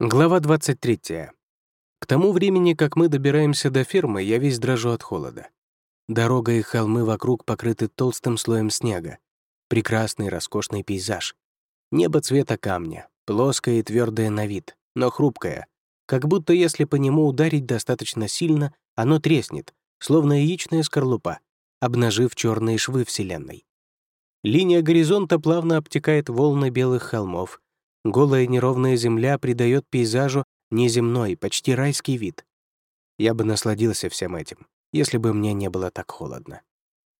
Глава 23. К тому времени, как мы добираемся до фермы, я весь дрожу от холода. Дорога и холмы вокруг покрыты толстым слоем снега. Прекрасный, роскошный пейзаж. Небо цвета камня, плоское и твердое на вид, но хрупкое. Как будто если по нему ударить достаточно сильно, оно треснет, словно яичная скорлупа, обнажив черные швы Вселенной. Линия горизонта плавно обтекает волны белых холмов, Голая неровная земля придает пейзажу неземной, почти райский вид. Я бы насладился всем этим, если бы мне не было так холодно.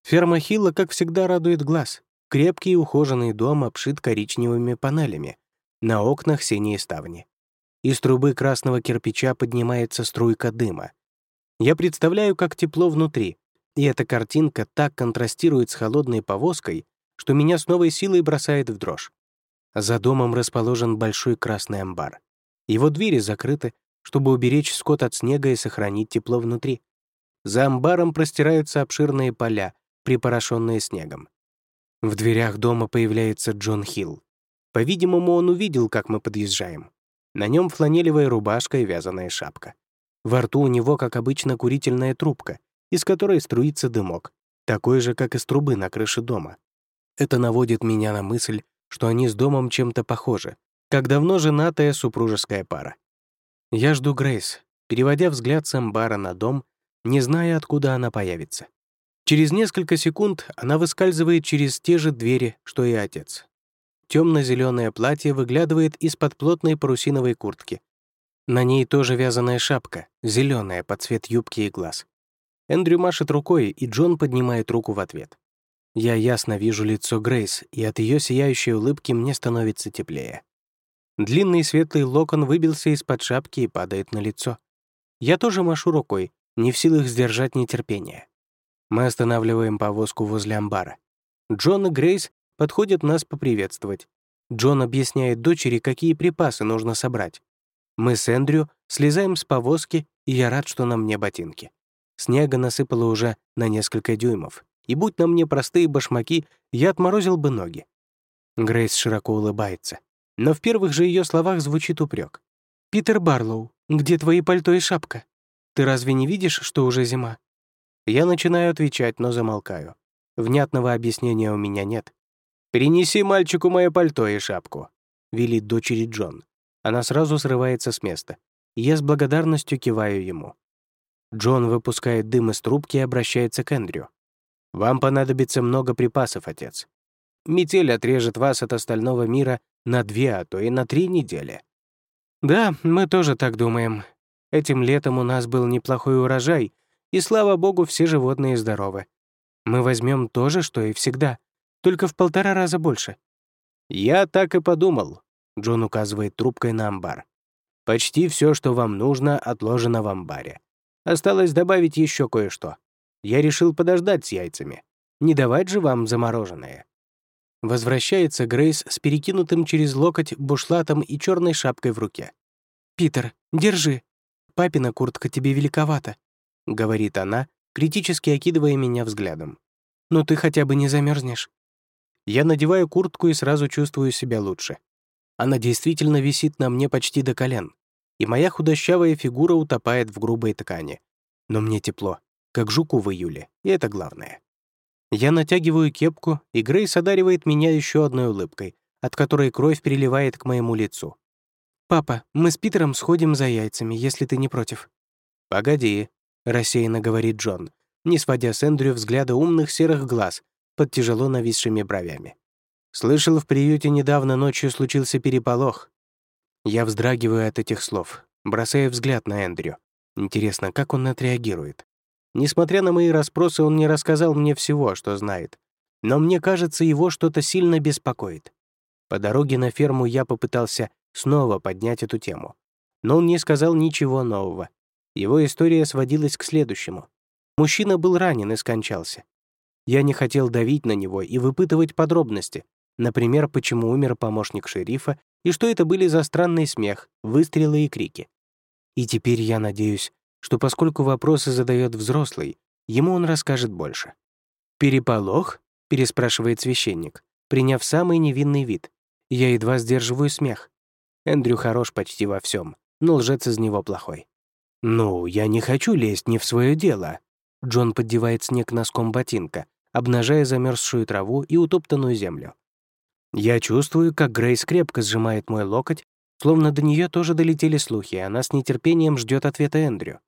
Ферма Хилла, как всегда, радует глаз. Крепкий и ухоженный дом обшит коричневыми панелями. На окнах синие ставни. Из трубы красного кирпича поднимается струйка дыма. Я представляю, как тепло внутри, и эта картинка так контрастирует с холодной повозкой, что меня с новой силой бросает в дрожь. За домом расположен большой красный амбар. Его двери закрыты, чтобы уберечь скот от снега и сохранить тепло внутри. За амбаром простираются обширные поля, припорошенные снегом. В дверях дома появляется Джон Хилл. По-видимому, он увидел, как мы подъезжаем. На нем фланелевая рубашка и вязаная шапка. Во рту у него, как обычно, курительная трубка, из которой струится дымок, такой же, как из трубы на крыше дома. Это наводит меня на мысль, что они с домом чем-то похожи, как давно женатая супружеская пара. Я жду Грейс, переводя взгляд с амбара на дом, не зная, откуда она появится. Через несколько секунд она выскальзывает через те же двери, что и отец. Темно-зеленое платье выглядывает из-под плотной парусиновой куртки. На ней тоже вязаная шапка, зеленая под цвет юбки и глаз. Эндрю машет рукой, и Джон поднимает руку в ответ. Я ясно вижу лицо Грейс, и от ее сияющей улыбки мне становится теплее. Длинный светлый локон выбился из-под шапки и падает на лицо. Я тоже машу рукой, не в силах сдержать нетерпение. Мы останавливаем повозку возле амбара. Джон и Грейс подходят нас поприветствовать. Джон объясняет дочери, какие припасы нужно собрать. Мы с Эндрю слезаем с повозки, и я рад, что на мне ботинки. Снега насыпало уже на несколько дюймов и будь на мне простые башмаки, я отморозил бы ноги. Грейс широко улыбается, но в первых же ее словах звучит упрек. «Питер Барлоу, где твои пальто и шапка? Ты разве не видишь, что уже зима?» Я начинаю отвечать, но замолкаю. Внятного объяснения у меня нет. «Принеси мальчику мое пальто и шапку», — велит дочери Джон. Она сразу срывается с места. Я с благодарностью киваю ему. Джон выпускает дым из трубки и обращается к Эндрю. Вам понадобится много припасов, отец. Метель отрежет вас от остального мира на две, а то и на три недели. Да, мы тоже так думаем. Этим летом у нас был неплохой урожай, и, слава богу, все животные здоровы. Мы возьмем то же, что и всегда, только в полтора раза больше. Я так и подумал, Джон указывает трубкой на амбар. Почти все, что вам нужно, отложено в амбаре. Осталось добавить еще кое-что я решил подождать с яйцами. Не давать же вам замороженное. Возвращается Грейс с перекинутым через локоть бушлатом и черной шапкой в руке. «Питер, держи. Папина куртка тебе великовата», — говорит она, критически окидывая меня взглядом. «Но ты хотя бы не замерзнешь. Я надеваю куртку и сразу чувствую себя лучше. Она действительно висит на мне почти до колен, и моя худощавая фигура утопает в грубой ткани. Но мне тепло как жуку в июле, и это главное. Я натягиваю кепку, и Грейс одаривает меня еще одной улыбкой, от которой кровь переливает к моему лицу. «Папа, мы с Питером сходим за яйцами, если ты не против». «Погоди», — рассеянно говорит Джон, не сводя с Эндрю взгляда умных серых глаз под тяжело нависшими бровями. «Слышал, в приюте недавно ночью случился переполох». Я вздрагиваю от этих слов, бросая взгляд на Эндрю. Интересно, как он отреагирует? Несмотря на мои расспросы, он не рассказал мне всего, что знает. Но мне кажется, его что-то сильно беспокоит. По дороге на ферму я попытался снова поднять эту тему. Но он не сказал ничего нового. Его история сводилась к следующему. Мужчина был ранен и скончался. Я не хотел давить на него и выпытывать подробности, например, почему умер помощник шерифа и что это были за странный смех, выстрелы и крики. И теперь я надеюсь, что поскольку вопросы задает взрослый, ему он расскажет больше. «Переполох?» — переспрашивает священник, приняв самый невинный вид. Я едва сдерживаю смех. Эндрю хорош почти во всем, но лжец из него плохой. «Ну, я не хочу лезть не в свое дело». Джон поддевает снег носком ботинка, обнажая замерзшую траву и утоптанную землю. Я чувствую, как Грейс крепко сжимает мой локоть, словно до нее тоже долетели слухи, и она с нетерпением ждет ответа Эндрю.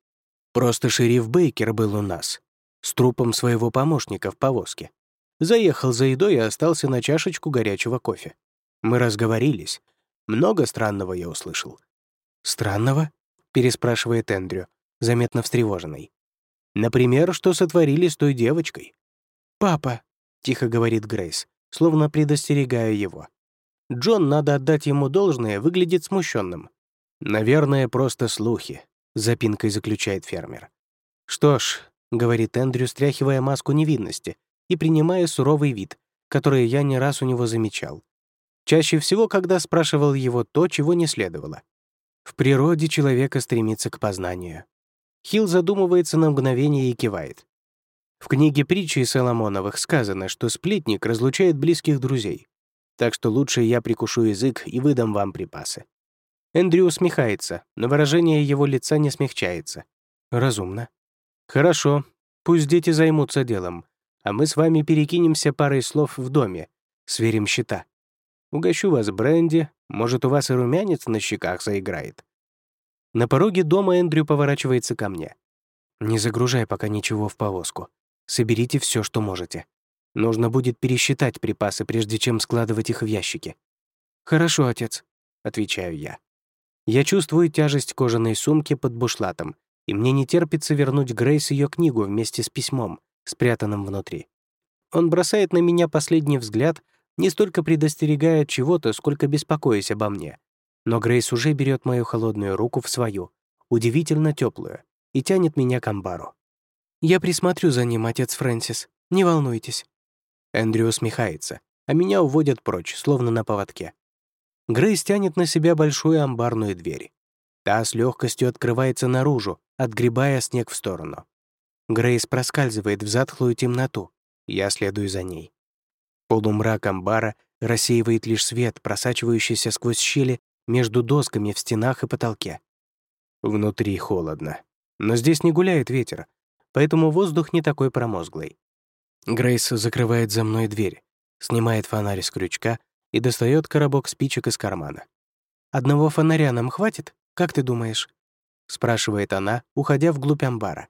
Просто шериф Бейкер был у нас, с трупом своего помощника в повозке. Заехал за едой и остался на чашечку горячего кофе. Мы разговорились. Много странного я услышал. «Странного?» — переспрашивает Эндрю, заметно встревоженный. «Например, что сотворили с той девочкой?» «Папа», — тихо говорит Грейс, словно предостерегая его. Джон, надо отдать ему должное, выглядит смущенным. «Наверное, просто слухи», — запинкой заключает фермер. «Что ж», — говорит Эндрю, стряхивая маску невинности и принимая суровый вид, который я не раз у него замечал. Чаще всего, когда спрашивал его то, чего не следовало. В природе человека стремится к познанию. Хилл задумывается на мгновение и кивает. В книге притчи Соломоновых сказано, что сплетник разлучает близких друзей. Так что лучше я прикушу язык и выдам вам припасы. Эндрю усмехается, но выражение его лица не смягчается. Разумно. Хорошо, пусть дети займутся делом, а мы с вами перекинемся парой слов в доме, сверим счета. Угощу вас бренди, может, у вас и румянец на щеках заиграет. На пороге дома Эндрю поворачивается ко мне. Не загружай пока ничего в повозку. Соберите все, что можете. Нужно будет пересчитать припасы, прежде чем складывать их в ящики. «Хорошо, отец», — отвечаю я. Я чувствую тяжесть кожаной сумки под бушлатом, и мне не терпится вернуть Грейс ее книгу вместе с письмом, спрятанным внутри. Он бросает на меня последний взгляд, не столько предостерегая от чего-то, сколько беспокоясь обо мне. Но Грейс уже берет мою холодную руку в свою, удивительно теплую, и тянет меня к амбару. «Я присмотрю за ним, отец Фрэнсис. Не волнуйтесь». Эндрю усмехается, а меня уводят прочь, словно на поводке. Грейс тянет на себя большую амбарную дверь. Та с легкостью открывается наружу, отгребая снег в сторону. Грейс проскальзывает в затхлую темноту. Я следую за ней. Полумрак амбара рассеивает лишь свет, просачивающийся сквозь щели между досками в стенах и потолке. Внутри холодно. Но здесь не гуляет ветер, поэтому воздух не такой промозглый. Грейс закрывает за мной дверь, снимает фонарь с крючка и достает коробок спичек из кармана. «Одного фонаря нам хватит? Как ты думаешь?» — спрашивает она, уходя вглубь амбара.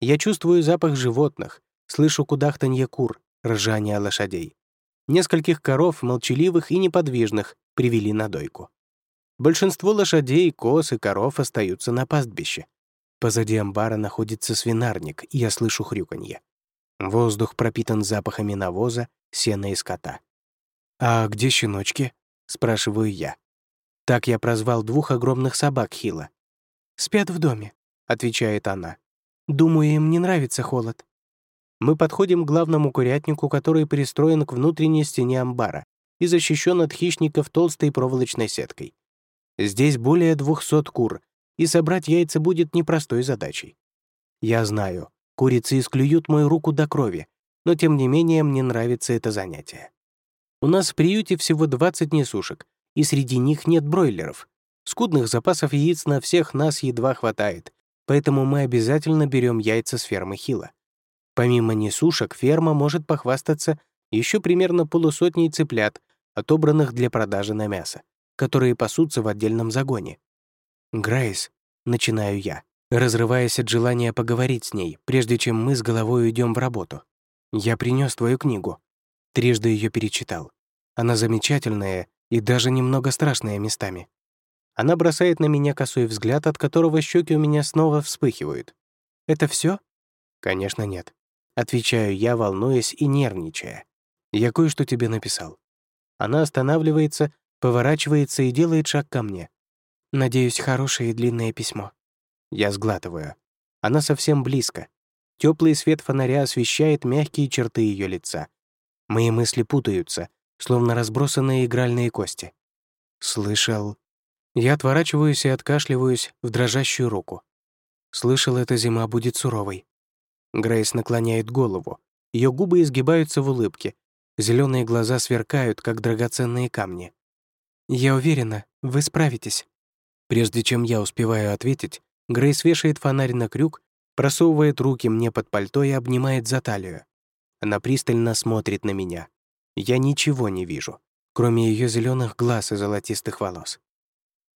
Я чувствую запах животных, слышу кудахтанье кур, ржание лошадей. Нескольких коров, молчаливых и неподвижных, привели на дойку. Большинство лошадей, коз и коров остаются на пастбище. Позади амбара находится свинарник, и я слышу хрюканье. Воздух пропитан запахами навоза, сена и скота. «А где щеночки?» — спрашиваю я. Так я прозвал двух огромных собак Хила. «Спят в доме», — отвечает она. «Думаю, им не нравится холод». Мы подходим к главному курятнику, который пристроен к внутренней стене амбара и защищен от хищников толстой проволочной сеткой. Здесь более 200 кур, и собрать яйца будет непростой задачей. Я знаю, курицы исклюют мою руку до крови, но тем не менее мне нравится это занятие. У нас в приюте всего 20 несушек, и среди них нет бройлеров. Скудных запасов яиц на всех нас едва хватает, поэтому мы обязательно берем яйца с фермы Хила. Помимо несушек, ферма может похвастаться еще примерно полусотней цыплят, отобранных для продажи на мясо, которые пасутся в отдельном загоне. «Грейс», — начинаю я, разрываясь от желания поговорить с ней, прежде чем мы с головой уйдем в работу. «Я принес твою книгу». Трижды ее перечитал. Она замечательная и даже немного страшная местами. Она бросает на меня косой взгляд, от которого щеки у меня снова вспыхивают. «Это все? «Конечно, нет». Отвечаю я, волнуясь и нервничая. «Я кое-что тебе написал». Она останавливается, поворачивается и делает шаг ко мне. Надеюсь, хорошее и длинное письмо. Я сглатываю. Она совсем близко. Теплый свет фонаря освещает мягкие черты ее лица. Мои мысли путаются, словно разбросанные игральные кости. Слышал. Я отворачиваюсь и откашливаюсь в дрожащую руку. Слышал, эта зима будет суровой. Грейс наклоняет голову. Ее губы изгибаются в улыбке. Зеленые глаза сверкают, как драгоценные камни. Я уверена, Вы справитесь». Прежде чем я успеваю ответить, Грейс вешает фонарь на крюк, просовывает руки мне под пальто и обнимает за талию. Она пристально смотрит на меня. Я ничего не вижу, кроме ее зеленых глаз и золотистых волос.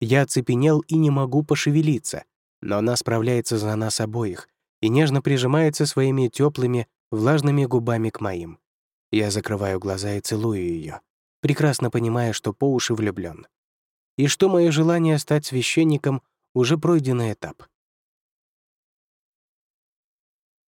Я оцепенел и не могу пошевелиться, но она справляется за нас обоих и нежно прижимается своими теплыми, влажными губами к моим. Я закрываю глаза и целую ее, прекрасно понимая, что по уши влюблен. И что мое желание стать священником — уже пройденный этап.